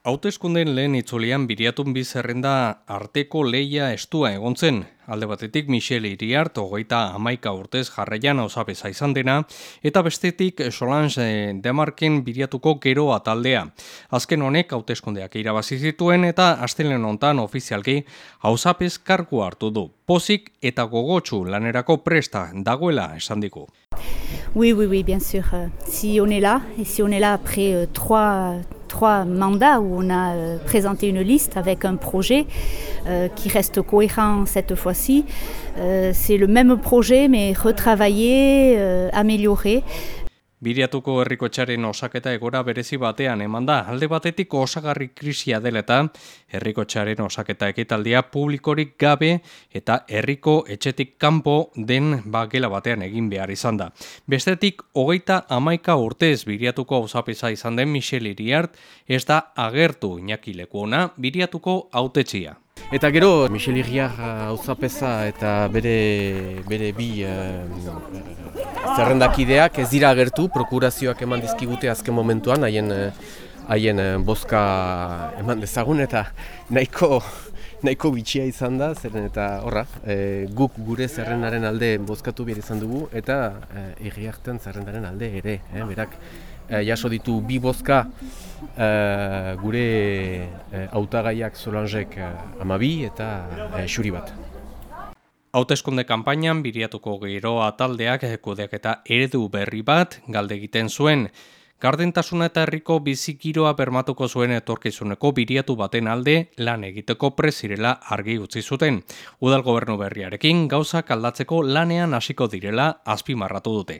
Hautezkunden lehen itzulian biriatun bizerrenda arteko leia estua egon zen. Alde batetik Michel Iriart, hogeita amaika urtez jarraian osabeza izan dena, eta bestetik Solange Demarken biriatuko gero ataldea. Azken honek hauteskundeak irabazi zituen eta astelen hontan ofizialki hausapez kargu hartu du. Pozik eta gogotsu lanerako presta dagoela esan diku. Oui, oui, oui, bien sûr. Si on est là, et si on est là après euh, trois, trois mandats où on a euh, présenté une liste avec un projet euh, qui reste cohérent cette fois-ci, euh, c'est le même projet mais retravaillé, amélioré. Biriatuko herriko txaren osaketa egora berezi batean eman da, alde batetik osagarri krisia dela eta herriko txaren osaketa ekitaldia publikorik gabe eta herriko etxetik kanpo den bakela batean egin behar izan da. Bestetik, hogeita amaika urtez biriatuko hausapesa izan den Michel Iriart, ez da agertu inakileko ona biriatuko autetxia. Eta gero, Michel Iriar hauzapeza eta bere, bere bi uh, zerrendakideak ez dira agertu, prokurazioak eman dizkigute azken momentuan, haien uh, haien uh, boska eman dezagun eta nahiko nahiko bitxia izan da, zeren eta horra, guk gure zerrendaren alde bozkatu behar izan dugu eta e, zerrendaren alde ere, eh, berak e, jaso ditu bi bozka e, gure e, autagaiak Solangek e, eta e, xuri bat. Hauteskunde kanpainan biriatuko geroa taldeak kudeak eta eredu berri bat galde egiten zuen. Gardentasuna eta herriko bizikiroa bermatuko zuen etorkizuneko biriatu baten alde lan egiteko prezirela argi utzi zuten. Udal gobernu berriarekin gauzak aldatzeko lanean hasiko direla azpimarratu dute.